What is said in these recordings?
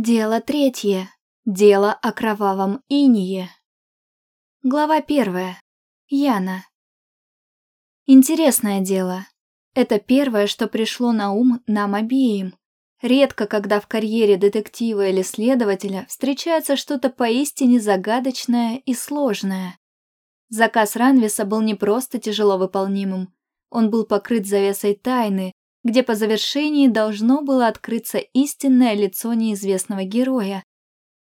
Дело третье. Дело о кровавом инее. Глава первая. Яна. Интересное дело. Это первое, что пришло на ум нам обеим. Редко, когда в карьере детектива или следователя встречается что-то поистине загадочное и сложное. Заказ Ранвиса был не просто тяжело выполнимым, он был покрыт завесой тайны, где по завершении должно было открыться истинное лицо неизвестного героя.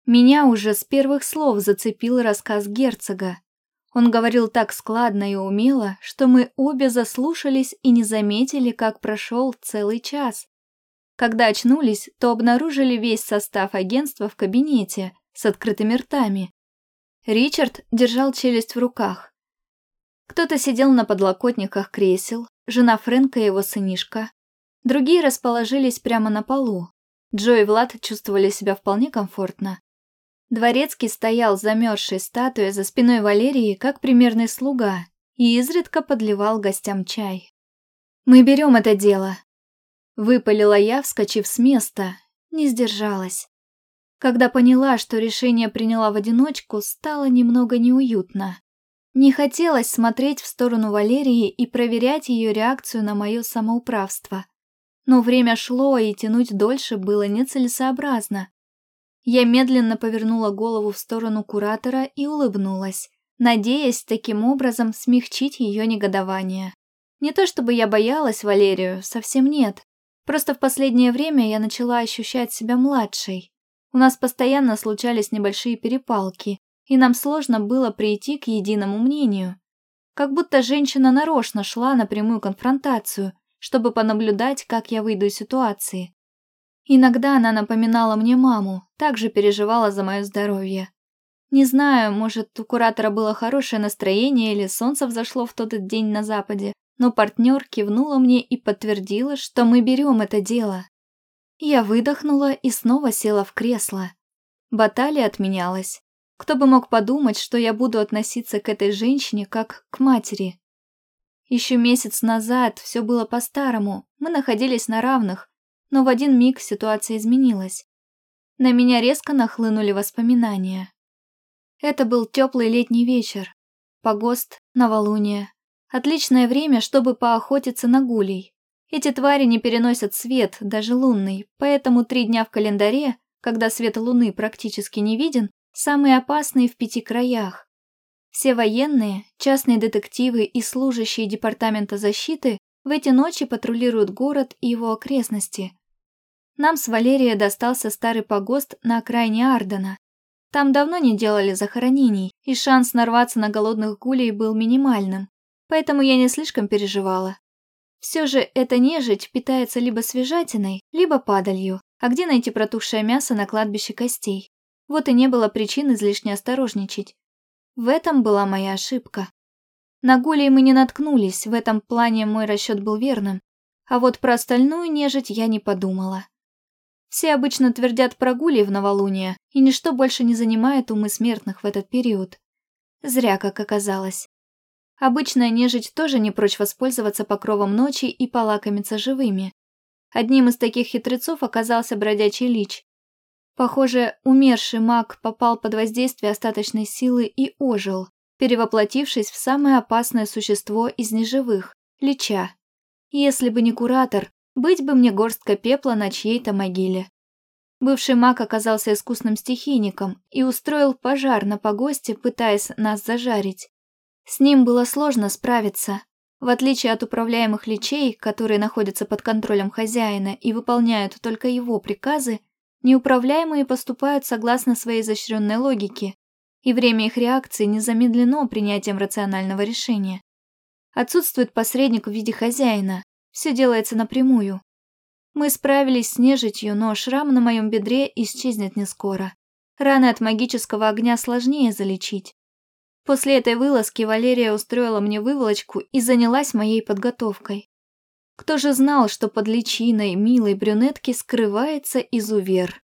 Меня уже с первых слов зацепил рассказ герцога. Он говорил так складно и умело, что мы обе заслушались и не заметили, как прошел целый час. Когда очнулись, то обнаружили весь состав агентства в кабинете с открытыми ртами. Ричард держал челюсть в руках. Кто-то сидел на подлокотниках кресел, жена Фрэнка и его сынишка, Другие расположились прямо на полу. Джо и Влад чувствовали себя вполне комфортно. Дворецкий стоял замерзшей статуей за спиной Валерии, как примерный слуга, и изредка подливал гостям чай. «Мы берем это дело», — выпалила я, вскочив с места, не сдержалась. Когда поняла, что решение приняла в одиночку, стало немного неуютно. Не хотелось смотреть в сторону Валерии и проверять ее реакцию на мое самоуправство. Но время шло, и тянуть дольше было нецелесообразно. Я медленно повернула голову в сторону куратора и улыбнулась, надеясь таким образом смягчить ее негодование. Не то чтобы я боялась Валерию, совсем нет. Просто в последнее время я начала ощущать себя младшей. У нас постоянно случались небольшие перепалки, и нам сложно было прийти к единому мнению. Как будто женщина нарочно шла на прямую конфронтацию, чтобы понаблюдать, как я выйду из ситуации. Иногда она напоминала мне маму, также переживала за мое здоровье. Не знаю, может, у куратора было хорошее настроение или солнце взошло в тот день на западе, но партнер кивнула мне и подтвердила, что мы берем это дело. Я выдохнула и снова села в кресло. Баталия отменялась. Кто бы мог подумать, что я буду относиться к этой женщине как к матери. Еще месяц назад все было по-старому, мы находились на равных, но в один миг ситуация изменилась. На меня резко нахлынули воспоминания. Это был теплый летний вечер. Погост, новолуние. Отличное время, чтобы поохотиться на гулей. Эти твари не переносят свет, даже лунный, поэтому три дня в календаре, когда свет луны практически не виден, самые опасные в пяти краях. Все военные, частные детективы и служащие Департамента защиты в эти ночи патрулируют город и его окрестности. Нам с Валерией достался старый погост на окраине Ардена. Там давно не делали захоронений, и шанс нарваться на голодных гулей был минимальным, поэтому я не слишком переживала. Все же эта нежить питается либо свежатиной, либо падалью, а где найти протухшее мясо на кладбище костей? Вот и не было причин излишне осторожничать. В этом была моя ошибка. На гулей мы не наткнулись, в этом плане мой расчет был верным. А вот про остальную нежить я не подумала. Все обычно твердят про гулей в новолуние, и ничто больше не занимает умы смертных в этот период. Зря, как оказалось. Обычная нежить тоже не прочь воспользоваться покровом ночи и полакомиться живыми. Одним из таких хитрецов оказался бродячий лич, Похоже, умерший маг попал под воздействие остаточной силы и ожил, перевоплотившись в самое опасное существо из неживых – Лича. Если бы не куратор, быть бы мне горстка пепла на чьей-то могиле. Бывший маг оказался искусным стихийником и устроил пожар на погосте, пытаясь нас зажарить. С ним было сложно справиться. В отличие от управляемых личей, которые находятся под контролем хозяина и выполняют только его приказы, Неуправляемые поступают согласно своей изощренной логике, и время их реакции не замедлено принятием рационального решения. Отсутствует посредник в виде хозяина, все делается напрямую. Мы справились с нежитью, но шрам на моем бедре исчезнет не скоро. Раны от магического огня сложнее залечить. После этой вылазки Валерия устроила мне выволочку и занялась моей подготовкой. Кто же знал, что под личиной милой брюнетки скрывается изувер?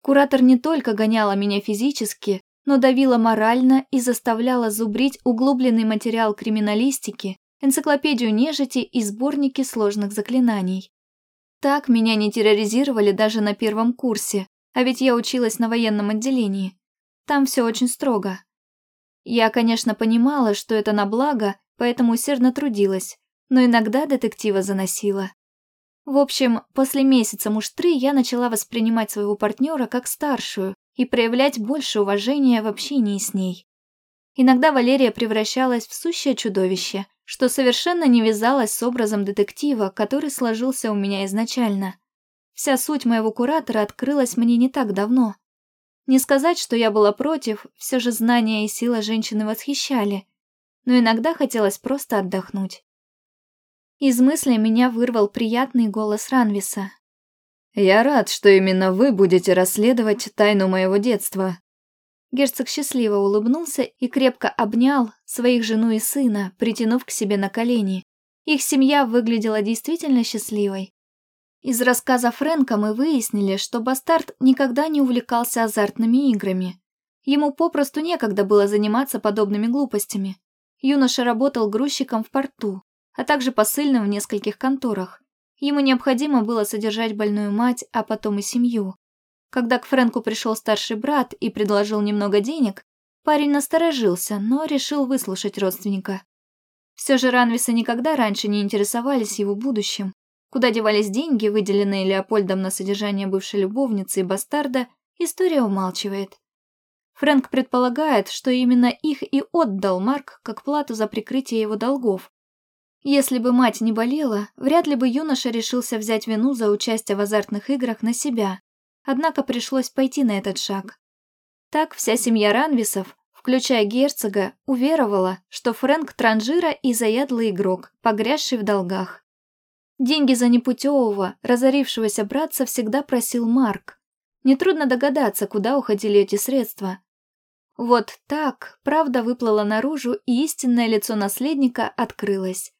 Куратор не только гоняла меня физически, но давила морально и заставляла зубрить углубленный материал криминалистики, энциклопедию нежити и сборники сложных заклинаний. Так меня не терроризировали даже на первом курсе, А ведь я училась на военном отделении. Там все очень строго. Я, конечно, понимала, что это на благо, поэтому усердно трудилась, но иногда детектива заносила. В общем, после месяца муштры я начала воспринимать своего партнера как старшую и проявлять больше уважения в общении с ней. Иногда Валерия превращалась в сущее чудовище, что совершенно не вязалось с образом детектива, который сложился у меня изначально. Вся суть моего куратора открылась мне не так давно. Не сказать, что я была против, все же знания и сила женщины восхищали, но иногда хотелось просто отдохнуть. Из мысли меня вырвал приятный голос Ранвиса. «Я рад, что именно вы будете расследовать тайну моего детства». Герцог счастливо улыбнулся и крепко обнял своих жену и сына, притянув к себе на колени. Их семья выглядела действительно счастливой. Из рассказа Фрэнка мы выяснили, что бастард никогда не увлекался азартными играми. Ему попросту некогда было заниматься подобными глупостями. Юноша работал грузчиком в порту, а также посыльным в нескольких конторах. Ему необходимо было содержать больную мать, а потом и семью. Когда к Фрэнку пришел старший брат и предложил немного денег, парень насторожился, но решил выслушать родственника. Все же Ранвисы никогда раньше не интересовались его будущим. Куда девались деньги, выделенные Леопольдом на содержание бывшей любовницы и бастарда, история умалчивает. Фрэнк предполагает, что именно их и отдал Марк как плату за прикрытие его долгов, если бы мать не болела, вряд ли бы юноша решился взять вину за участие в азартных играх на себя. Однако пришлось пойти на этот шаг. Так вся семья Ранвисов, включая герцога, уверовала, что Фрэнк транжира и заядлый игрок, погрязший в долгах. Деньги за непутевого, разорившегося братца всегда просил Марк. Нетрудно догадаться, куда уходили эти средства. Вот так правда выплыла наружу, и истинное лицо наследника открылось.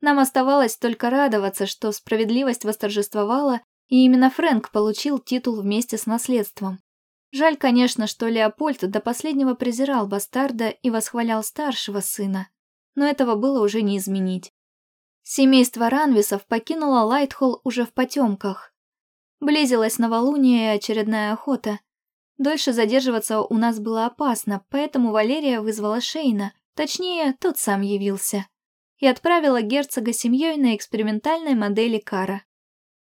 Нам оставалось только радоваться, что справедливость восторжествовала, и именно Фрэнк получил титул вместе с наследством. Жаль, конечно, что Леопольд до последнего презирал бастарда и восхвалял старшего сына, но этого было уже не изменить. Семейство Ранвисов покинуло Лайтхолл уже в потемках. Близилась новолуние и очередная охота. Дольше задерживаться у нас было опасно, поэтому Валерия вызвала Шейна, точнее, тот сам явился и отправила герцога семьей на экспериментальной модели Кара.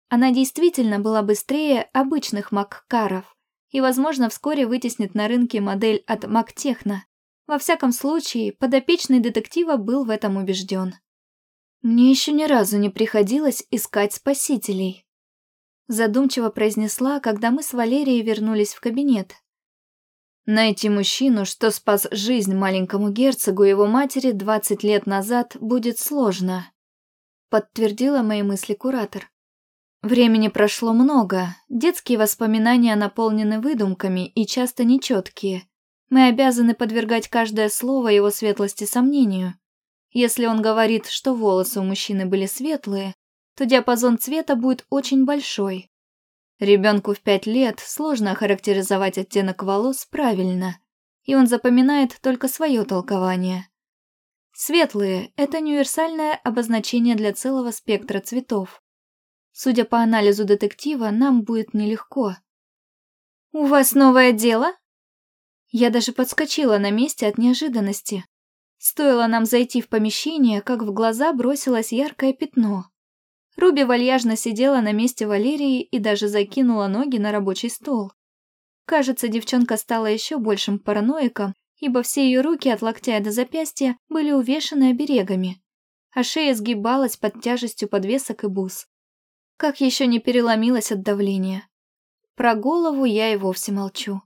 Она действительно была быстрее обычных Маккаров и, возможно, вскоре вытеснит на рынке модель от Мактехна. Во всяком случае, подопечный детектива был в этом убежден. «Мне еще ни разу не приходилось искать спасителей», задумчиво произнесла, когда мы с Валерией вернулись в кабинет. Найти мужчину, что спас жизнь маленькому герцогу и его матери 20 лет назад, будет сложно, подтвердила мои мысли куратор. Времени прошло много, детские воспоминания наполнены выдумками и часто нечеткие. Мы обязаны подвергать каждое слово его светлости сомнению. Если он говорит, что волосы у мужчины были светлые, то диапазон цвета будет очень большой. Ребенку в пять лет сложно охарактеризовать оттенок волос правильно, и он запоминает только свое толкование. Светлые – это универсальное обозначение для целого спектра цветов. Судя по анализу детектива, нам будет нелегко. «У вас новое дело?» Я даже подскочила на месте от неожиданности. Стоило нам зайти в помещение, как в глаза бросилось яркое пятно. Руби вальяжно сидела на месте Валерии и даже закинула ноги на рабочий стол. Кажется, девчонка стала еще большим параноиком, ибо все ее руки от локтя до запястья были увешаны оберегами, а шея сгибалась под тяжестью подвесок и бус. Как еще не переломилась от давления. Про голову я и вовсе молчу.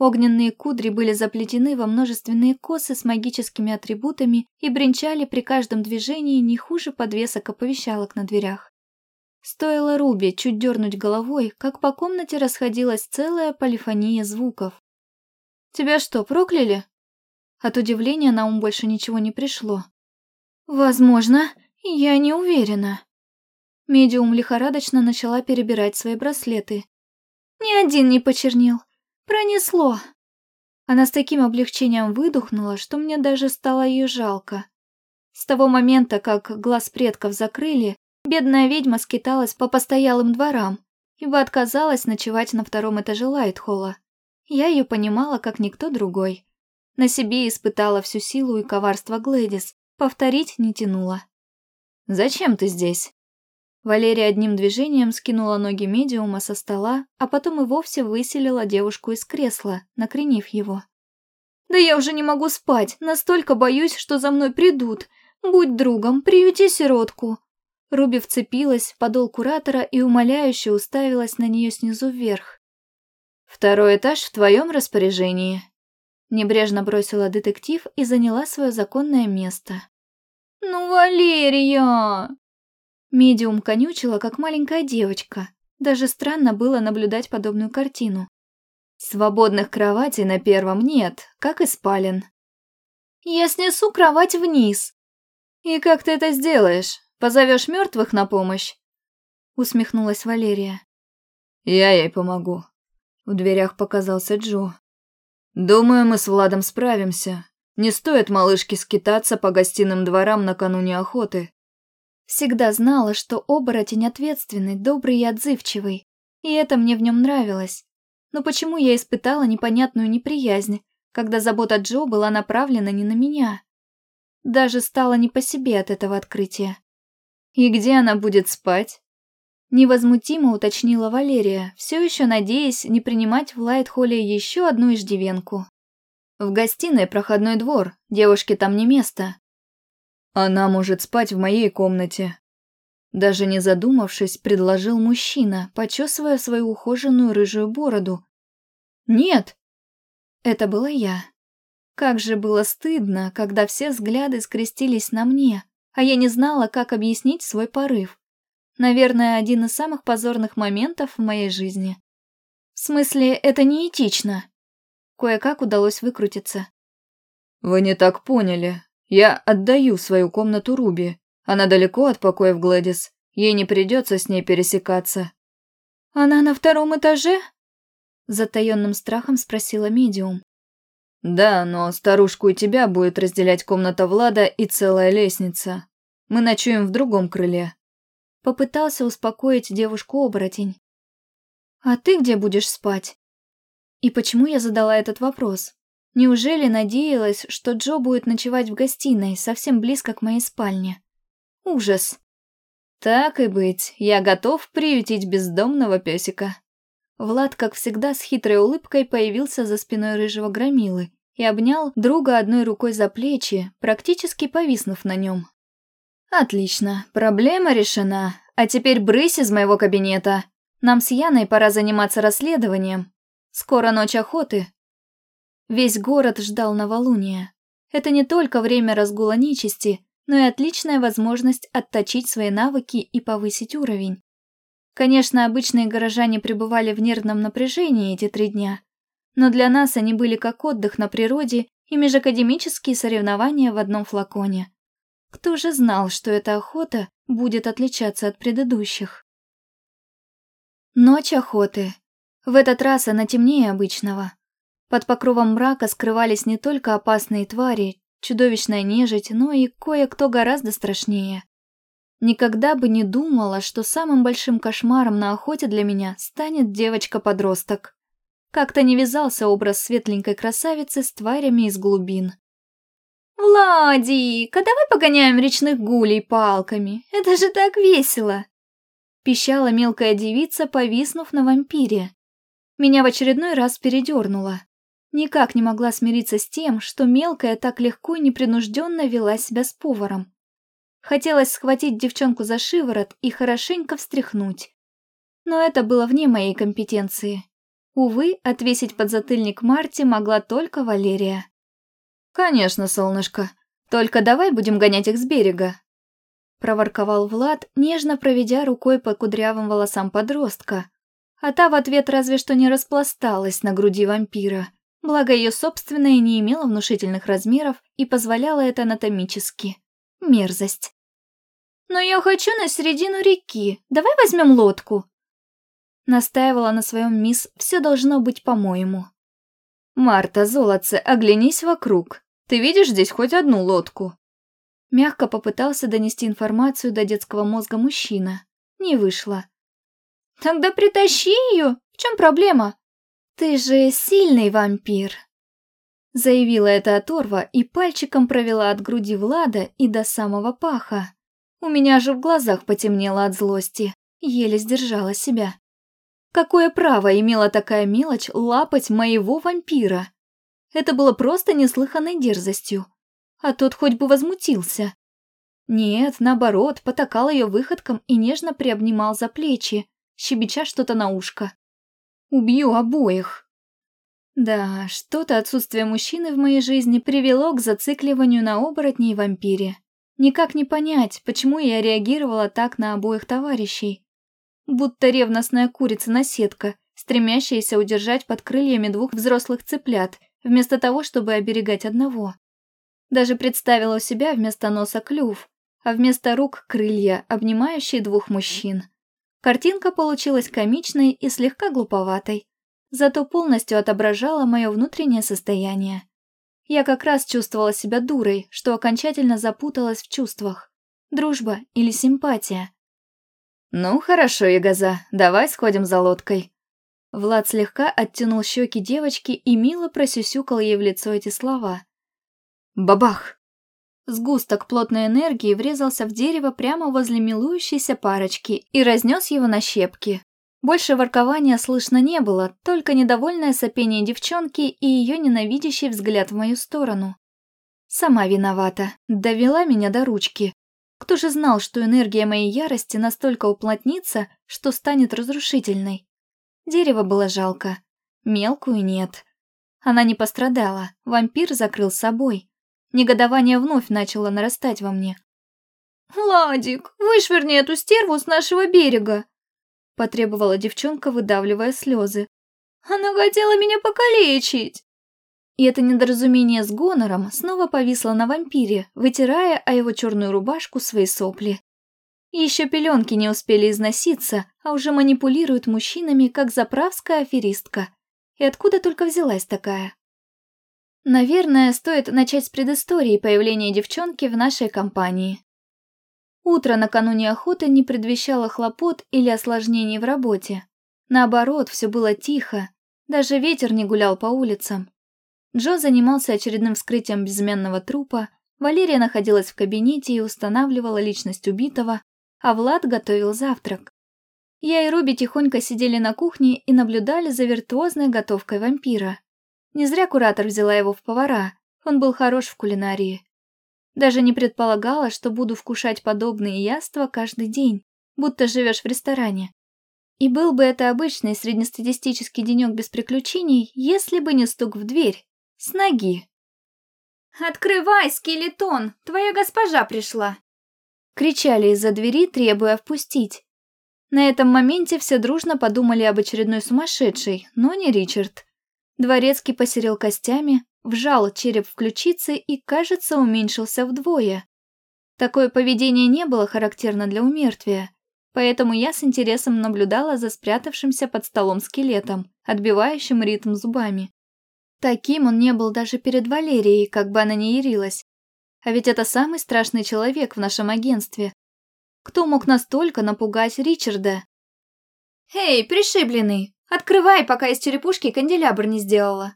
Огненные кудри были заплетены во множественные косы с магическими атрибутами и бренчали при каждом движении не хуже подвесок оповещалок на дверях. Стоило Руби чуть дернуть головой, как по комнате расходилась целая полифония звуков. «Тебя что, прокляли?» От удивления на ум больше ничего не пришло. «Возможно, я не уверена». Медиум лихорадочно начала перебирать свои браслеты. «Ни один не почернел, Пронесло. Она с таким облегчением выдохнула, что мне даже стало ее жалко. С того момента, как глаз предков закрыли, бедная ведьма скиталась по постоялым дворам ибо отказалась ночевать на втором этаже Лайтхолла. Я ее понимала, как никто другой. На себе испытала всю силу и коварство Глэдис, повторить не тянула. «Зачем ты здесь?» Валерия одним движением скинула ноги медиума со стола, а потом и вовсе выселила девушку из кресла, накренив его. «Да я уже не могу спать, настолько боюсь, что за мной придут. Будь другом, приюти сиротку». Руби вцепилась в подол куратора и умоляюще уставилась на нее снизу вверх. «Второй этаж в твоем распоряжении», — небрежно бросила детектив и заняла свое законное место. «Ну, Валерия!» Медиум конючила, как маленькая девочка. Даже странно было наблюдать подобную картину. Свободных кроватей на первом нет, как и спален. Я снесу кровать вниз. И как ты это сделаешь? Позовешь мертвых на помощь? Усмехнулась Валерия. Я ей помогу. В дверях показался Джо. Думаю, мы с Владом справимся. Не стоит малышке скитаться по гостиным дворам накануне охоты. Всегда знала, что оборотень ответственный, добрый и отзывчивый. И это мне в нем нравилось. Но почему я испытала непонятную неприязнь, когда забота Джо была направлена не на меня? Даже стало не по себе от этого открытия. «И где она будет спать?» Невозмутимо уточнила Валерия, все еще надеясь не принимать в Лайтхолле еще одну иждивенку. «В гостиной проходной двор, девушке там не место». «Она может спать в моей комнате», даже не задумавшись, предложил мужчина, почесывая свою ухоженную рыжую бороду. «Нет!» Это была я. Как же было стыдно, когда все взгляды скрестились на мне, а я не знала, как объяснить свой порыв. Наверное, один из самых позорных моментов в моей жизни. В смысле, это неэтично. Кое-как удалось выкрутиться. «Вы не так поняли. Я отдаю свою комнату Руби. Она далеко от покоев Глэдис. Ей не придется с ней пересекаться. «Она на втором этаже?» Затаённым страхом спросила медиум. «Да, но старушку и тебя будет разделять комната Влада и целая лестница. Мы ночуем в другом крыле». Попытался успокоить девушку-оборотень. «А ты где будешь спать?» И почему я задала этот вопрос? Неужели надеялась, что Джо будет ночевать в гостиной, совсем близко к моей спальне? Ужас. Так и быть, я готов приютить бездомного песика. Влад, как всегда, с хитрой улыбкой появился за спиной рыжего громилы и обнял друга одной рукой за плечи, практически повиснув на нем. «Отлично, проблема решена. А теперь брысь из моего кабинета. Нам с Яной пора заниматься расследованием. Скоро ночь охоты». Весь город ждал новолуния. Это не только время разгула нечисти, но и отличная возможность отточить свои навыки и повысить уровень. Конечно, обычные горожане пребывали в нервном напряжении эти три дня, но для нас они были как отдых на природе и межакадемические соревнования в одном флаконе. Кто же знал, что эта охота будет отличаться от предыдущих? Ночь охоты. В этот раз она темнее обычного. Под покровом мрака скрывались не только опасные твари, чудовищная нежить, но и кое-кто гораздо страшнее. Никогда бы не думала, что самым большим кошмаром на охоте для меня станет девочка-подросток. Как-то не вязался образ светленькой красавицы с тварями из глубин. «Владик, давай погоняем речных гулей палками, это же так весело!» Пищала мелкая девица, повиснув на вампире. Меня в очередной раз передернуло. Никак не могла смириться с тем, что мелкая так легко и непринужденно вела себя с поваром. Хотелось схватить девчонку за шиворот и хорошенько встряхнуть. Но это было вне моей компетенции. Увы, отвесить подзатыльник Марте могла только Валерия. «Конечно, солнышко. Только давай будем гонять их с берега», проворковал Влад, нежно проведя рукой по кудрявым волосам подростка. А та в ответ разве что не распласталась на груди вампира. Благо ее собственное не имело внушительных размеров и позволяло это анатомически. Мерзость. «Но я хочу на середину реки. Давай возьмем лодку». Настаивала на своем мисс «Все должно быть по-моему». «Марта, золотце, оглянись вокруг. Ты видишь здесь хоть одну лодку?» Мягко попытался донести информацию до детского мозга мужчина. Не вышло. Тогда притащи ее. В чем проблема? Ты же сильный вампир. Заявила эта оторва и пальчиком провела от груди Влада и до самого паха. У меня же в глазах потемнело от злости. Еле сдержала себя. Какое право имела такая мелочь лапать моего вампира? Это было просто неслыханной дерзостью. А тот хоть бы возмутился. Нет, наоборот, потакал ее выходком и нежно приобнимал за плечи, щебеча что-то на ушко. «Убью обоих!» Да, что-то отсутствие мужчины в моей жизни привело к зацикливанию на оборотне и вампире. Никак не понять, почему я реагировала так на обоих товарищей. Будто ревностная курица-наседка, стремящаяся удержать под крыльями двух взрослых цыплят, вместо того, чтобы оберегать одного. Даже представила у себя вместо носа клюв, а вместо рук крылья, обнимающие двух мужчин. Картинка получилась комичной и слегка глуповатой зато полностью отображала мое внутреннее состояние. Я как раз чувствовала себя дурой, что окончательно запуталась в чувствах. Дружба или симпатия. «Ну, хорошо, Ягоза, давай сходим за лодкой». Влад слегка оттянул щеки девочки и мило просюсюкал ей в лицо эти слова. Бабах! Сгусток плотной энергии врезался в дерево прямо возле милующейся парочки и разнес его на щепки. Больше воркования слышно не было, только недовольное сопение девчонки и ее ненавидящий взгляд в мою сторону. Сама виновата, довела меня до ручки. Кто же знал, что энергия моей ярости настолько уплотнится, что станет разрушительной? Дерево было жалко. Мелкую нет. Она не пострадала, вампир закрыл собой. Негодование вновь начало нарастать во мне. «Владик, вышвырни эту стерву с нашего берега!» потребовала девчонка, выдавливая слезы. «Она хотела меня покалечить!» И это недоразумение с гонором снова повисло на вампире, вытирая о его черную рубашку свои сопли. Еще пеленки не успели износиться, а уже манипулирует мужчинами, как заправская аферистка. И откуда только взялась такая? Наверное, стоит начать с предыстории появления девчонки в нашей компании. Утро накануне охоты не предвещало хлопот или осложнений в работе. Наоборот, все было тихо, даже ветер не гулял по улицам. Джо занимался очередным вскрытием безымянного трупа, Валерия находилась в кабинете и устанавливала личность убитого, а Влад готовил завтрак. Я и Руби тихонько сидели на кухне и наблюдали за виртуозной готовкой вампира. Не зря куратор взяла его в повара, он был хорош в кулинарии. Даже не предполагала, что буду вкушать подобные яства каждый день, будто живешь в ресторане. И был бы это обычный среднестатистический денек без приключений, если бы не стук в дверь. С ноги. «Открывай, скелетон! Твоя госпожа пришла!» Кричали из-за двери, требуя впустить. На этом моменте все дружно подумали об очередной сумасшедшей, но не Ричард. Дворецкий посерел костями, вжал череп в ключицы и, кажется, уменьшился вдвое. Такое поведение не было характерно для умертвия, поэтому я с интересом наблюдала за спрятавшимся под столом скелетом, отбивающим ритм зубами. Таким он не был даже перед Валерией, как бы она ни ярилась. А ведь это самый страшный человек в нашем агентстве. Кто мог настолько напугать Ричарда? «Эй, пришибленный, открывай, пока из черепушки канделябр не сделала!»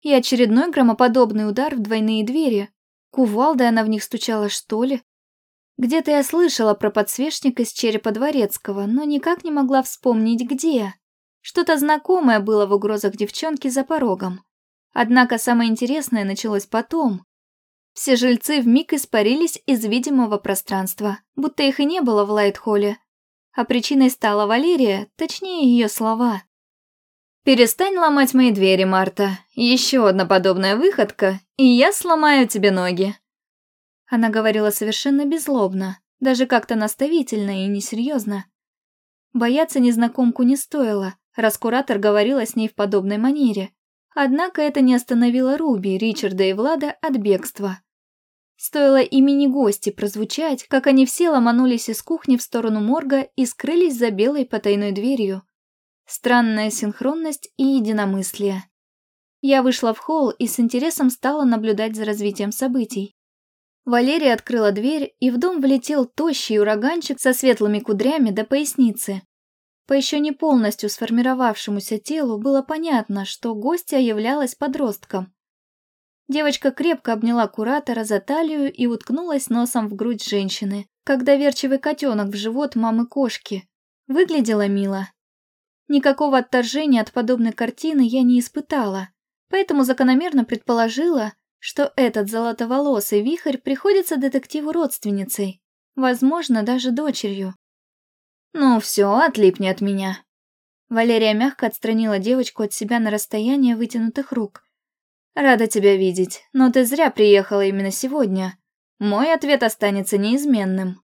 И очередной громоподобный удар в двойные двери. Кувалдой она в них стучала, что ли? Где-то я слышала про подсвечник из черепа дворецкого, но никак не могла вспомнить, где. Что-то знакомое было в угрозах девчонки за порогом. Однако самое интересное началось потом. Все жильцы вмиг испарились из видимого пространства, будто их и не было в Лайтхолле. А причиной стала Валерия, точнее ее слова. «Перестань ломать мои двери, Марта. Еще одна подобная выходка, и я сломаю тебе ноги». Она говорила совершенно беззлобно, даже как-то наставительно и несерьезно. Бояться незнакомку не стоило, раз куратор говорила с ней в подобной манере. Однако это не остановило Руби, Ричарда и Влада от бегства. Стоило имени гости прозвучать, как они все ломанулись из кухни в сторону морга и скрылись за белой потайной дверью. Странная синхронность и единомыслие. Я вышла в холл и с интересом стала наблюдать за развитием событий. Валерия открыла дверь, и в дом влетел тощий ураганчик со светлыми кудрями до поясницы. По еще не полностью сформировавшемуся телу было понятно, что гостья являлась подростком. Девочка крепко обняла куратора за талию и уткнулась носом в грудь женщины, как доверчивый котенок в живот мамы-кошки. Выглядела мило. Никакого отторжения от подобной картины я не испытала, поэтому закономерно предположила, что этот золотоволосый вихрь приходится детективу родственницей, возможно, даже дочерью. «Ну все, отлипни от меня». Валерия мягко отстранила девочку от себя на расстояние вытянутых рук. «Рада тебя видеть, но ты зря приехала именно сегодня. Мой ответ останется неизменным».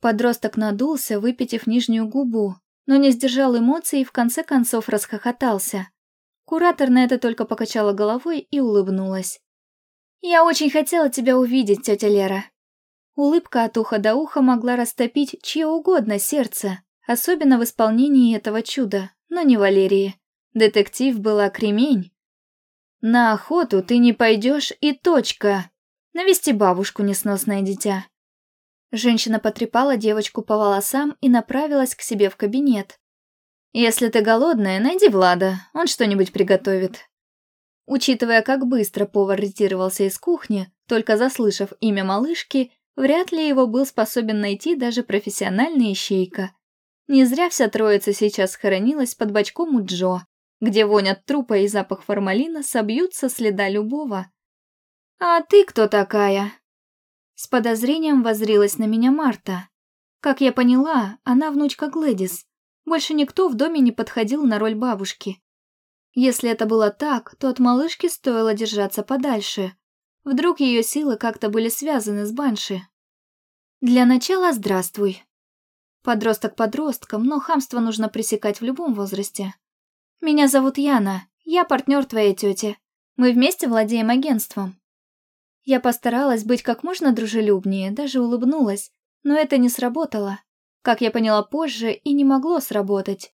Подросток надулся, выпитив нижнюю губу, но не сдержал эмоций и в конце концов расхохотался. Куратор на это только покачала головой и улыбнулась. «Я очень хотела тебя увидеть, тетя Лера. Улыбка от уха до уха могла растопить чье угодно сердце, особенно в исполнении этого чуда, но не Валерии. Детектив была кремень. «На охоту ты не пойдешь и точка. Навести бабушку, несносное дитя». Женщина потрепала девочку по волосам и направилась к себе в кабинет. «Если ты голодная, найди Влада, он что-нибудь приготовит». Учитывая, как быстро повар ретировался из кухни, только заслышав имя малышки, Вряд ли его был способен найти даже профессиональный ищейка. Не зря вся троица сейчас хоронилась под бочком у Джо, где вонь от трупа и запах формалина собьются следа любого. «А ты кто такая?» С подозрением возрилась на меня Марта. Как я поняла, она внучка Глэдис. Больше никто в доме не подходил на роль бабушки. Если это было так, то от малышки стоило держаться подальше. Вдруг ее силы как-то были связаны с Банши. Для начала здравствуй. Подросток подростком, но хамство нужно пресекать в любом возрасте. Меня зовут Яна, я партнер твоей тети. Мы вместе владеем агентством. Я постаралась быть как можно дружелюбнее, даже улыбнулась, но это не сработало. Как я поняла позже, и не могло сработать.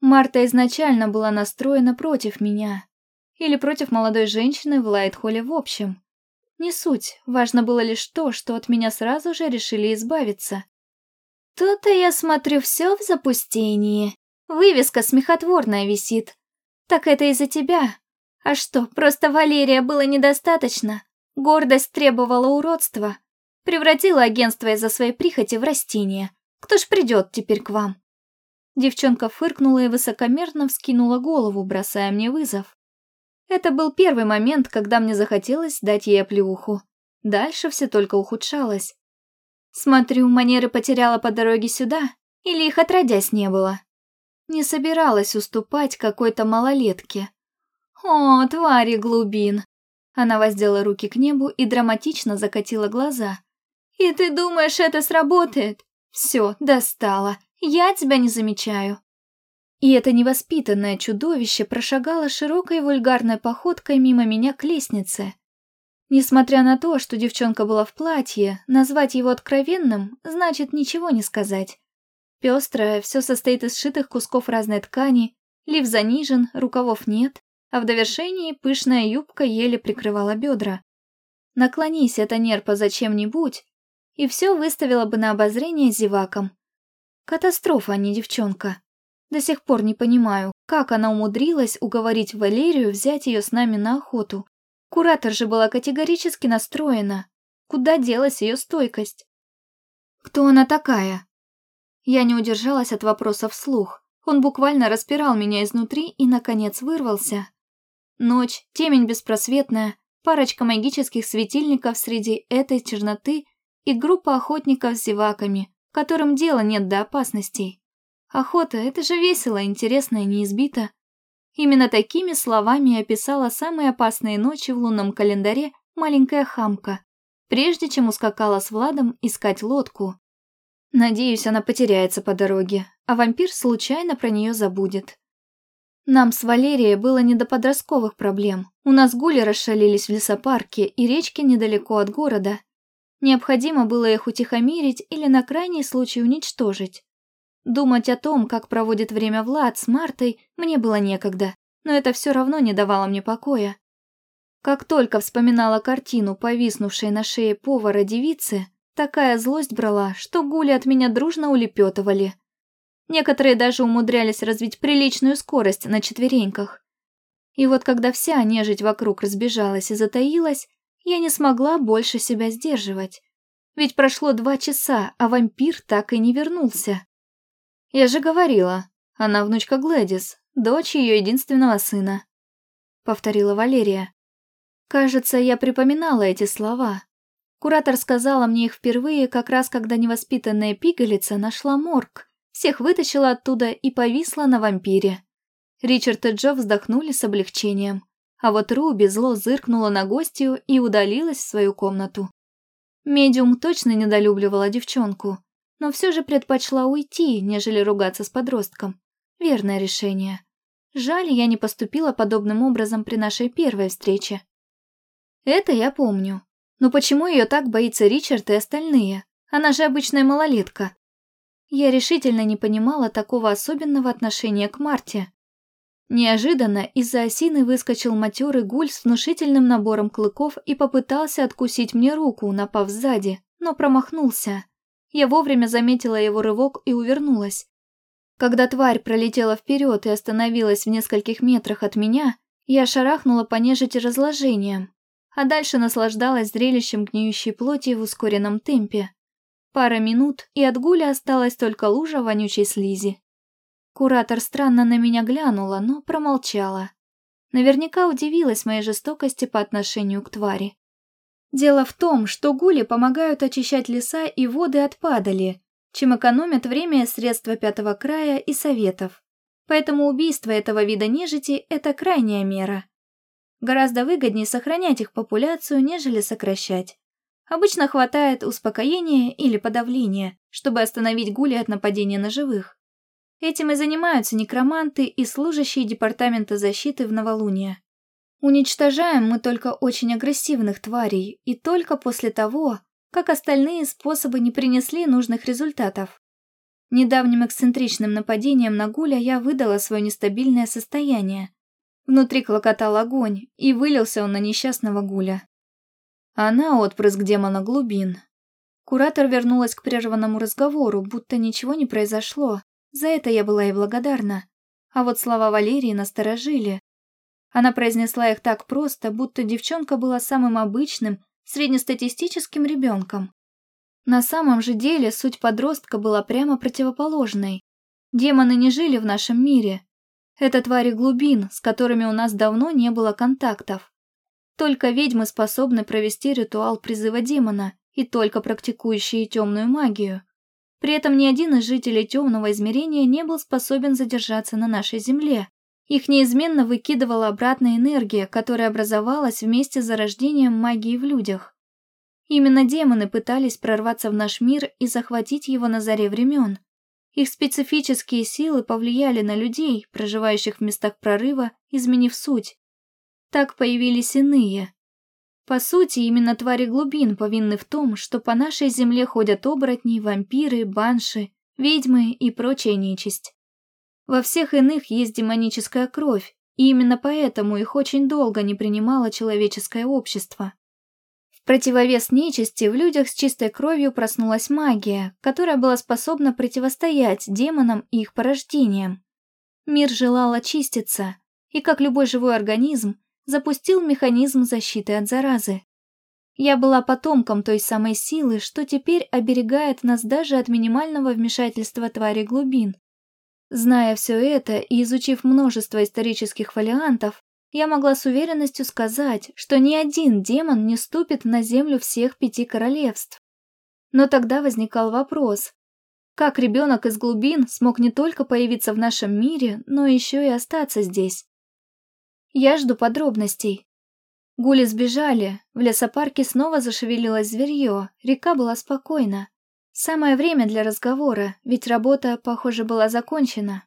Марта изначально была настроена против меня. Или против молодой женщины в Лайтхолле в общем. Не суть, важно было лишь то, что от меня сразу же решили избавиться. То-то я смотрю все в запустении. Вывеска смехотворная висит. Так это из-за тебя. А что, просто Валерия было недостаточно? Гордость требовала уродства. Превратила агентство из-за своей прихоти в растение. Кто ж придет теперь к вам? Девчонка фыркнула и высокомерно вскинула голову, бросая мне вызов. Это был первый момент, когда мне захотелось дать ей оплеуху. Дальше все только ухудшалось. Смотрю, манеры потеряла по дороге сюда, или их отродясь не было. Не собиралась уступать какой-то малолетке. О, твари глубин! Она воздела руки к небу и драматично закатила глаза. «И ты думаешь, это сработает? Все, достала. Я тебя не замечаю. И это невоспитанное чудовище прошагало широкой вульгарной походкой мимо меня к лестнице. Несмотря на то, что девчонка была в платье, назвать его откровенным значит ничего не сказать. Пестрое, все состоит из сшитых кусков разной ткани, лиф занижен, рукавов нет, а в довершении пышная юбка еле прикрывала бедра. Наклонись эта нерпа зачем-нибудь, и все выставила бы на обозрение зевакам. Катастрофа, а не девчонка. До сих пор не понимаю, как она умудрилась уговорить Валерию взять ее с нами на охоту. Куратор же была категорически настроена. Куда делась ее стойкость? Кто она такая? Я не удержалась от вопроса вслух. Он буквально распирал меня изнутри и, наконец, вырвался. Ночь, темень беспросветная, парочка магических светильников среди этой черноты и группа охотников с зеваками, которым дела нет до опасностей. Охота — это же весело, интересно и неизбито. Именно такими словами описала самые опасные ночи в лунном календаре маленькая хамка, прежде чем ускакала с Владом искать лодку. Надеюсь, она потеряется по дороге, а вампир случайно про нее забудет. Нам с Валерией было не до подростковых проблем. У нас гули расшалились в лесопарке и речки недалеко от города. Необходимо было их утихомирить или на крайний случай уничтожить. Думать о том, как проводит время Влад с Мартой, мне было некогда, но это все равно не давало мне покоя. Как только вспоминала картину, повиснувшей на шее повара девицы, такая злость брала, что гули от меня дружно улепетывали. Некоторые даже умудрялись развить приличную скорость на четвереньках. И вот когда вся нежить вокруг разбежалась и затаилась, я не смогла больше себя сдерживать. Ведь прошло два часа, а вампир так и не вернулся. Я же говорила, она внучка Глэдис, дочь ее единственного сына. Повторила Валерия. Кажется, я припоминала эти слова. Куратор сказала мне их впервые, как раз когда невоспитанная пигалица нашла морг, всех вытащила оттуда и повисла на вампире. Ричард и Джо вздохнули с облегчением, а вот Руби зло зыркнула на гостью и удалилась в свою комнату. Медиум точно недолюбливала девчонку, но все же предпочла уйти, нежели ругаться с подростком. Верное решение. Жаль, я не поступила подобным образом при нашей первой встрече. Это я помню. Но почему ее так боится Ричард и остальные? Она же обычная малолетка. Я решительно не понимала такого особенного отношения к Марте. Неожиданно из-за осины выскочил матерый гуль с внушительным набором клыков и попытался откусить мне руку, напав сзади, но промахнулся. Я вовремя заметила его рывок и увернулась. Когда тварь пролетела вперед и остановилась в нескольких метрах от меня, я шарахнула по нежити разложением, а дальше наслаждалась зрелищем гниющей плоти в ускоренном темпе. Пара минут, и от гуля осталась только лужа вонючей слизи. Куратор странно на меня глянула, но промолчала. Наверняка удивилась моей жестокости по отношению к твари. Дело в том, что гули помогают очищать леса и воды от падали, чем экономят время и средства пятого края и советов. Поэтому убийство этого вида нежити – это крайняя мера. Гораздо выгоднее сохранять их популяцию, нежели сокращать. Обычно хватает успокоения или подавления, чтобы остановить гули от нападения на живых. Этим и занимаются некроманты и служащие Департамента защиты в новолуние. Уничтожаем мы только очень агрессивных тварей, и только после того, как остальные способы не принесли нужных результатов. Недавним эксцентричным нападением на Гуля я выдала свое нестабильное состояние, Внутри клокотал огонь, и вылился он на несчастного гуля. Она отпрыск демона глубин. Куратор вернулась к прерванному разговору, будто ничего не произошло. За это я была ей благодарна. А вот слова Валерии насторожили. Она произнесла их так просто, будто девчонка была самым обычным, среднестатистическим ребенком. На самом же деле суть подростка была прямо противоположной. Демоны не жили в нашем мире, это твари глубин, с которыми у нас давно не было контактов. Только ведьмы способны провести ритуал призыва демона, и только практикующие темную магию. При этом ни один из жителей темного измерения не был способен задержаться на нашей земле. Их неизменно выкидывала обратная энергия, которая образовалась вместе с зарождением магии в людях. Именно демоны пытались прорваться в наш мир и захватить его на заре времен. Их специфические силы повлияли на людей, проживающих в местах прорыва, изменив суть. Так появились иные. По сути, именно твари глубин повинны в том, что по нашей земле ходят оборотни, вампиры, банши, ведьмы и прочая нечисть. Во всех иных есть демоническая кровь, и именно поэтому их очень долго не принимало человеческое общество противовес нечисти в людях с чистой кровью проснулась магия, которая была способна противостоять демонам и их порождениям. Мир желал очиститься, и, как любой живой организм, запустил механизм защиты от заразы. Я была потомком той самой силы, что теперь оберегает нас даже от минимального вмешательства твари глубин. Зная все это и изучив множество исторических фолиантов, я могла с уверенностью сказать, что ни один демон не ступит на землю всех пяти королевств. Но тогда возникал вопрос, как ребенок из глубин смог не только появиться в нашем мире, но еще и остаться здесь? Я жду подробностей. Гули сбежали, в лесопарке снова зашевелилось зверье, река была спокойна. Самое время для разговора, ведь работа, похоже, была закончена.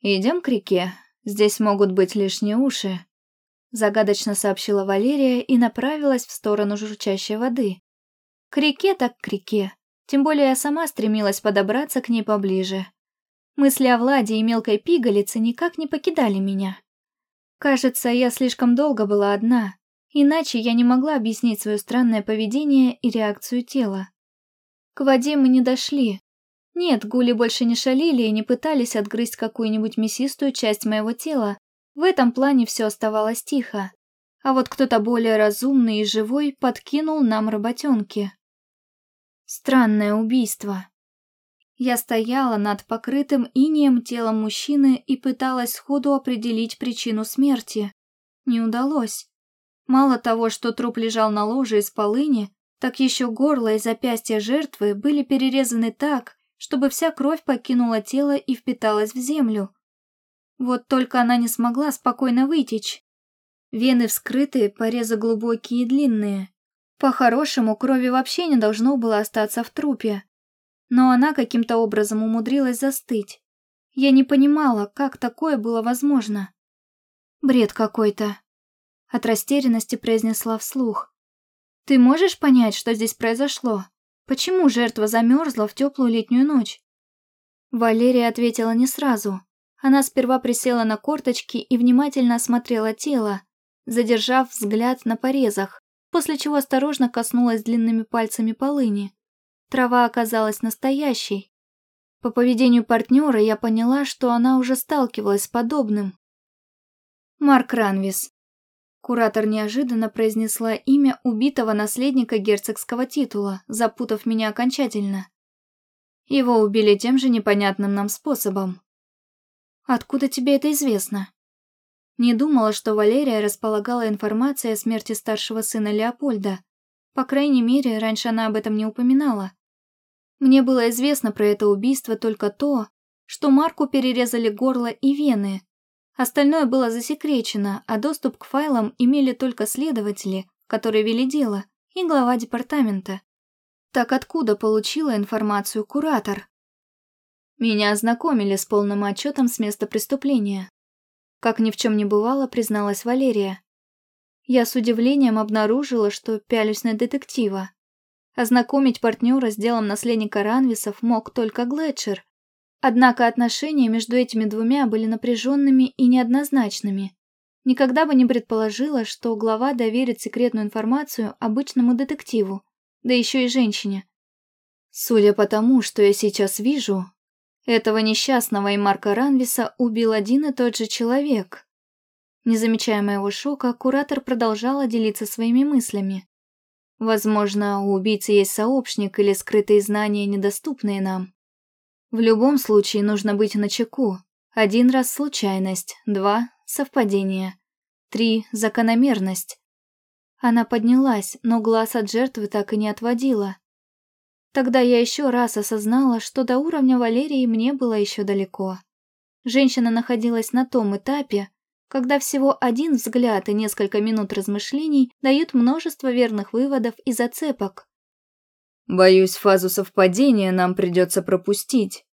«Идем к реке», Здесь могут быть лишние уши», — загадочно сообщила Валерия и направилась в сторону журчащей воды. К реке так к реке, тем более я сама стремилась подобраться к ней поближе. Мысли о Владе и мелкой пигалице никак не покидали меня. Кажется, я слишком долго была одна, иначе я не могла объяснить свое странное поведение и реакцию тела. К воде мы не дошли. Нет, гули больше не шалили и не пытались отгрызть какую-нибудь мясистую часть моего тела. В этом плане все оставалось тихо. А вот кто-то более разумный и живой подкинул нам работенки. Странное убийство. Я стояла над покрытым инеем телом мужчины и пыталась сходу определить причину смерти. Не удалось. Мало того, что труп лежал на ложе из полыни, так еще горло и запястья жертвы были перерезаны так, чтобы вся кровь покинула тело и впиталась в землю. Вот только она не смогла спокойно вытечь. Вены вскрыты, порезы глубокие и длинные. По-хорошему, крови вообще не должно было остаться в трупе. Но она каким-то образом умудрилась застыть. Я не понимала, как такое было возможно. Бред какой-то. От растерянности произнесла вслух. Ты можешь понять, что здесь произошло? Почему жертва замерзла в теплую летнюю ночь? Валерия ответила не сразу. Она сперва присела на корточки и внимательно осмотрела тело, задержав взгляд на порезах, после чего осторожно коснулась длинными пальцами полыни. Трава оказалась настоящей. По поведению партнера я поняла, что она уже сталкивалась с подобным. Марк Ранвис. Куратор неожиданно произнесла имя убитого наследника герцогского титула, запутав меня окончательно. Его убили тем же непонятным нам способом. Откуда тебе это известно? Не думала, что Валерия располагала информацией о смерти старшего сына Леопольда. По крайней мере, раньше она об этом не упоминала. Мне было известно про это убийство только то, что Марку перерезали горло и вены, Остальное было засекречено, а доступ к файлам имели только следователи, которые вели дело, и глава департамента. Так откуда получила информацию куратор? Меня ознакомили с полным отчетом с места преступления. Как ни в чем не бывало, призналась Валерия. Я с удивлением обнаружила, что пялюсь на детектива. Ознакомить партнера с делом наследника Ранвисов мог только Глетчер, Однако отношения между этими двумя были напряженными и неоднозначными. Никогда бы не предположила, что глава доверит секретную информацию обычному детективу, да еще и женщине. Судя по тому, что я сейчас вижу, этого несчастного и Марка Ранвиса убил один и тот же человек. Не замечая моего шока, куратор продолжала делиться своими мыслями. Возможно, у убийцы есть сообщник или скрытые знания, недоступные нам. В любом случае нужно быть начеку. Один раз случайность, два — совпадение, три — закономерность. Она поднялась, но глаз от жертвы так и не отводила. Тогда я еще раз осознала, что до уровня Валерии мне было еще далеко. Женщина находилась на том этапе, когда всего один взгляд и несколько минут размышлений дают множество верных выводов и зацепок. Боюсь, фазу совпадения нам придется пропустить.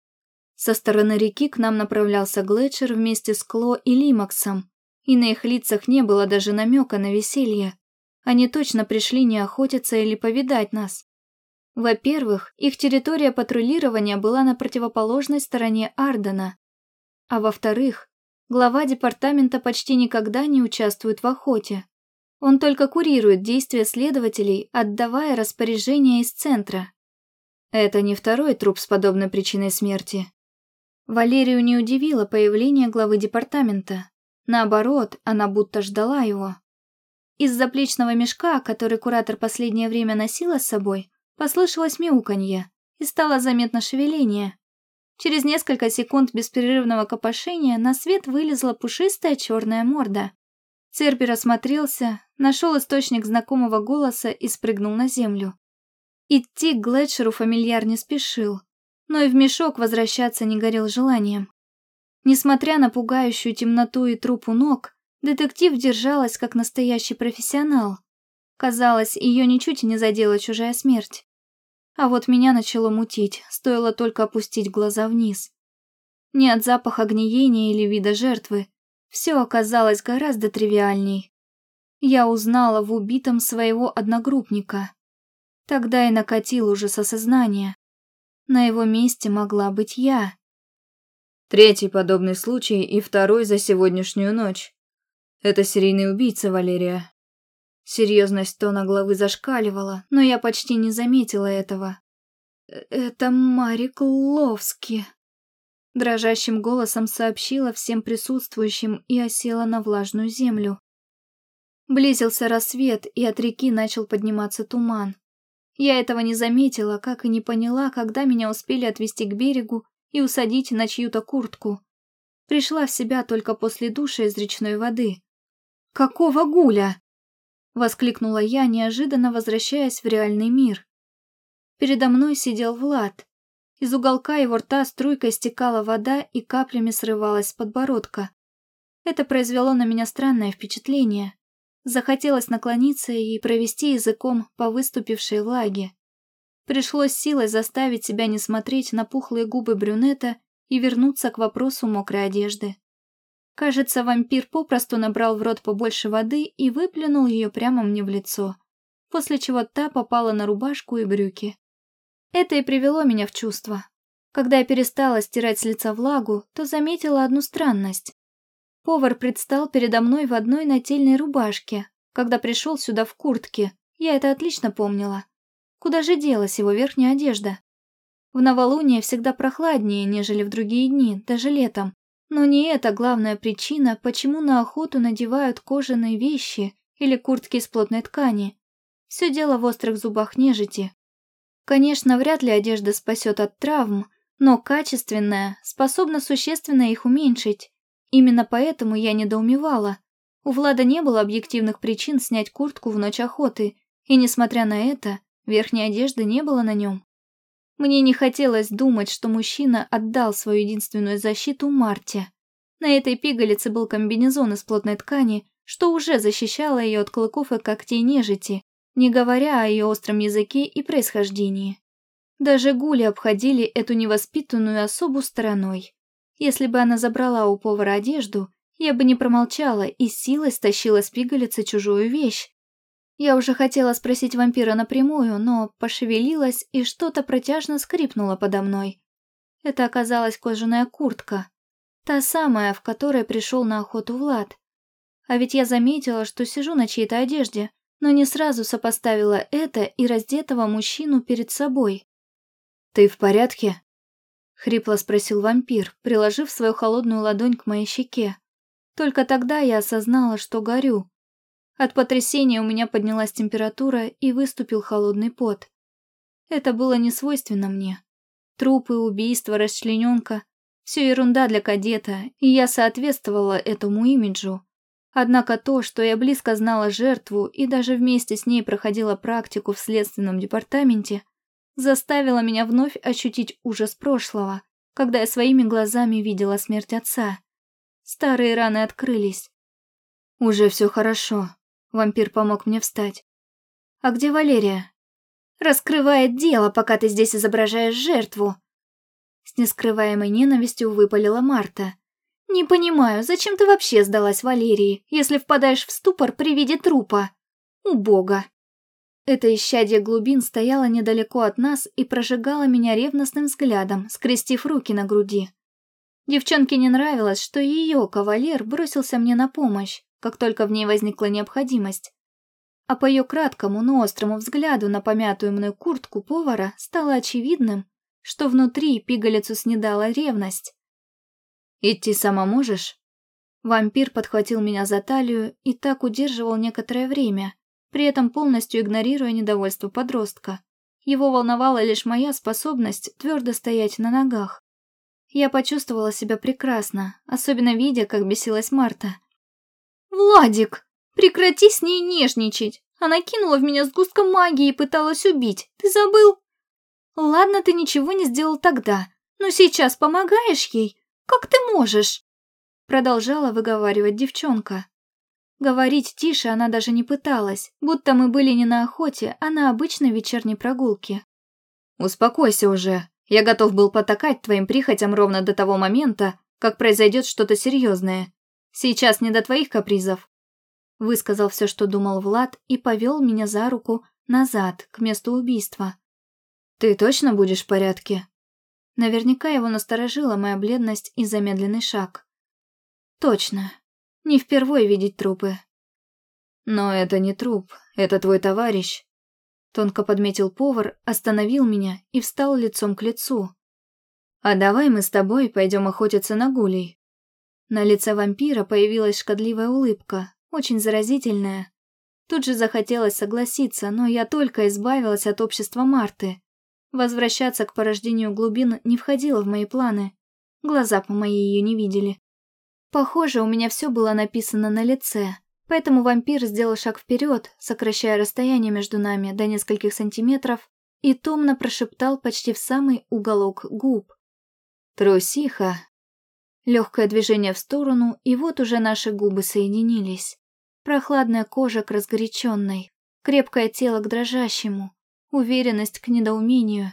Со стороны реки к нам направлялся Глетчер вместе с Кло и Лимаксом, и на их лицах не было даже намека на веселье. Они точно пришли не охотиться или повидать нас. Во-первых, их территория патрулирования была на противоположной стороне Ардена. А во-вторых, глава департамента почти никогда не участвует в охоте. Он только курирует действия следователей, отдавая распоряжения из центра. Это не второй труп с подобной причиной смерти. Валерию не удивило появление главы департамента. Наоборот, она будто ждала его. Из заплечного мешка, который куратор последнее время носила с собой, послышалось мяуканье, и стало заметно шевеление. Через несколько секунд беспрерывного копошения на свет вылезла пушистая черная морда. Цербер осмотрелся, нашел источник знакомого голоса и спрыгнул на землю. Идти к Глетчеру фамильяр не спешил, но и в мешок возвращаться не горел желанием. Несмотря на пугающую темноту и труп у ног, детектив держалась как настоящий профессионал. Казалось, ее ничуть не задела чужая смерть. А вот меня начало мутить, стоило только опустить глаза вниз. Не от запаха гниения или вида жертвы, все оказалось гораздо тривиальней. Я узнала в убитом своего одногруппника. Тогда и накатил ужас осознания. На его месте могла быть я. Третий подобный случай и второй за сегодняшнюю ночь. Это серийный убийца, Валерия. Серьезность тона главы зашкаливала, но я почти не заметила этого. «Это Марик Ловски», — дрожащим голосом сообщила всем присутствующим и осела на влажную землю. Близился рассвет, и от реки начал подниматься туман. Я этого не заметила, как и не поняла, когда меня успели отвести к берегу и усадить на чью-то куртку. Пришла в себя только после душа из речной воды. «Какого гуля?» — воскликнула я, неожиданно возвращаясь в реальный мир. Передо мной сидел Влад. Из уголка его рта струйкой стекала вода и каплями срывалась с подбородка. Это произвело на меня странное впечатление. Захотелось наклониться и провести языком по выступившей влаге. Пришлось силой заставить себя не смотреть на пухлые губы брюнета и вернуться к вопросу мокрой одежды. Кажется, вампир попросту набрал в рот побольше воды и выплюнул ее прямо мне в лицо, после чего та попала на рубашку и брюки. Это и привело меня в чувство. Когда я перестала стирать с лица влагу, то заметила одну странность. Повар предстал передо мной в одной нательной рубашке. Когда пришел сюда в куртке, я это отлично помнила. Куда же делась его верхняя одежда? В новолуние всегда прохладнее, нежели в другие дни, даже летом. Но не это главная причина, почему на охоту надевают кожаные вещи или куртки из плотной ткани. Все дело в острых зубах нежити. Конечно, вряд ли одежда спасет от травм, но качественная способна существенно их уменьшить. Именно поэтому я недоумевала. У Влада не было объективных причин снять куртку в ночь охоты, и, несмотря на это, верхней одежды не было на нем. Мне не хотелось думать, что мужчина отдал свою единственную защиту Марте. На этой пигалице был комбинезон из плотной ткани, что уже защищало ее от клыков и когтей нежити, не говоря о ее остром языке и происхождении. Даже гули обходили эту невоспитанную особу стороной. Если бы она забрала у повара одежду, я бы не промолчала и силой стащила с пигалицы чужую вещь. Я уже хотела спросить вампира напрямую, но пошевелилась и что-то протяжно скрипнуло подо мной. Это оказалась кожаная куртка. Та самая, в которой пришел на охоту Влад. А ведь я заметила, что сижу на чьей-то одежде, но не сразу сопоставила это и раздетого мужчину перед собой. «Ты в порядке?» — хрипло спросил вампир, приложив свою холодную ладонь к моей щеке. Только тогда я осознала, что горю. От потрясения у меня поднялась температура и выступил холодный пот. Это было не свойственно мне. Трупы, убийства, расчлененка — все ерунда для кадета, и я соответствовала этому имиджу. Однако то, что я близко знала жертву и даже вместе с ней проходила практику в следственном департаменте — заставила меня вновь ощутить ужас прошлого, когда я своими глазами видела смерть отца. Старые раны открылись. «Уже все хорошо», — вампир помог мне встать. «А где Валерия?» «Раскрывает дело, пока ты здесь изображаешь жертву», с нескрываемой ненавистью выпалила Марта. «Не понимаю, зачем ты вообще сдалась Валерии, если впадаешь в ступор при виде трупа? Убого!» Это исчадие глубин стояло недалеко от нас и прожигало меня ревностным взглядом, скрестив руки на груди. Девчонке не нравилось, что ее кавалер бросился мне на помощь, как только в ней возникла необходимость. А по ее краткому, но острому взгляду на помятую мной куртку повара стало очевидным, что внутри пигалицу снедала ревность. «Идти сама можешь?» Вампир подхватил меня за талию и так удерживал некоторое время, при этом полностью игнорируя недовольство подростка. Его волновала лишь моя способность твердо стоять на ногах. Я почувствовала себя прекрасно, особенно видя, как бесилась Марта. «Владик, прекрати с ней нежничать! Она кинула в меня сгустком магии и пыталась убить. Ты забыл?» «Ладно, ты ничего не сделал тогда, но сейчас помогаешь ей? Как ты можешь?» Продолжала выговаривать девчонка. Говорить тише она даже не пыталась, будто мы были не на охоте, а на обычной вечерней прогулке. «Успокойся уже. Я готов был потакать твоим прихотям ровно до того момента, как произойдет что-то серьезное. Сейчас не до твоих капризов». Высказал все, что думал Влад, и повел меня за руку назад, к месту убийства. «Ты точно будешь в порядке?» Наверняка его насторожила моя бледность и замедленный шаг. «Точно. Не впервой видеть трупы. Но это не труп, это твой товарищ. Тонко подметил повар, остановил меня и встал лицом к лицу. «А давай мы с тобой пойдем охотиться на гулей». На лице вампира появилась шкодливая улыбка, очень заразительная. Тут же захотелось согласиться, но я только избавилась от общества Марты. Возвращаться к порождению глубин не входило в мои планы. Глаза по моей ее не видели. Похоже, у меня все было написано на лице, поэтому вампир сделал шаг вперед, сокращая расстояние между нами до нескольких сантиметров, и томно прошептал почти в самый уголок губ. «Трусиха!» Легкое движение в сторону, и вот уже наши губы соединились. Прохладная кожа к разгоряченной, крепкое тело к дрожащему, уверенность к недоумению.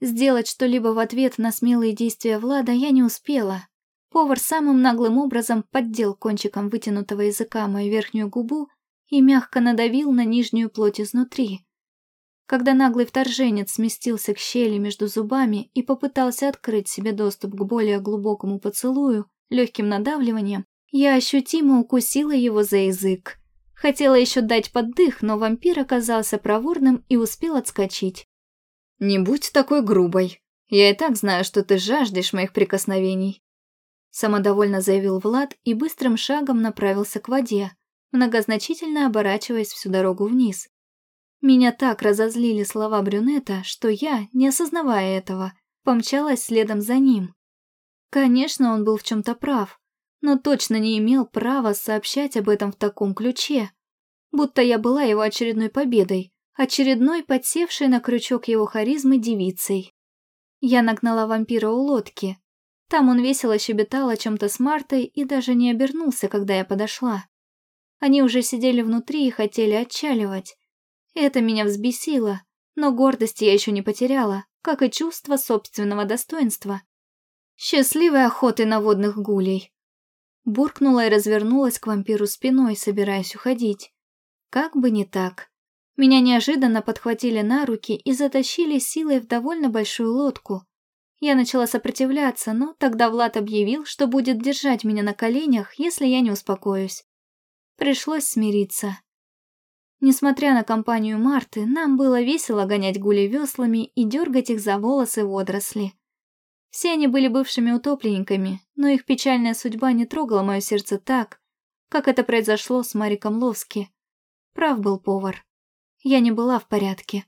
Сделать что-либо в ответ на смелые действия Влада я не успела. Повар самым наглым образом поддел кончиком вытянутого языка мою верхнюю губу и мягко надавил на нижнюю плоть изнутри. Когда наглый вторженец сместился к щели между зубами и попытался открыть себе доступ к более глубокому поцелую легким надавливанием, я ощутимо укусила его за язык. Хотела еще дать поддых, но вампир оказался проворным и успел отскочить. «Не будь такой грубой. Я и так знаю, что ты жаждешь моих прикосновений», самодовольно заявил Влад и быстрым шагом направился к воде, многозначительно оборачиваясь всю дорогу вниз. Меня так разозлили слова брюнета, что я, не осознавая этого, помчалась следом за ним. Конечно, он был в чем-то прав, но точно не имел права сообщать об этом в таком ключе. Будто я была его очередной победой, очередной подсевшей на крючок его харизмы девицей. Я нагнала вампира у лодки. Там он весело щебетал о чем-то с Мартой и даже не обернулся, когда я подошла. Они уже сидели внутри и хотели отчаливать. Это меня взбесило, но гордости я еще не потеряла, как и чувство собственного достоинства. Счастливой охоты на водных гулей. Буркнула и развернулась к вампиру спиной, собираясь уходить. Как бы не так. Меня неожиданно подхватили на руки и затащили силой в довольно большую лодку. Я начала сопротивляться, но тогда Влад объявил, что будет держать меня на коленях, если я не успокоюсь. Пришлось смириться. Несмотря на компанию Марты, нам было весело гонять гули веслами и дергать их за волосы водоросли. Все они были бывшими утопленниками, но их печальная судьба не трогала мое сердце так, как это произошло с Мариком Ловски. Прав был повар. Я не была в порядке.